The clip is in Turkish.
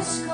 aşığım